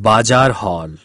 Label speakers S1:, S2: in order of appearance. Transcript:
S1: बाज़ार हॉल।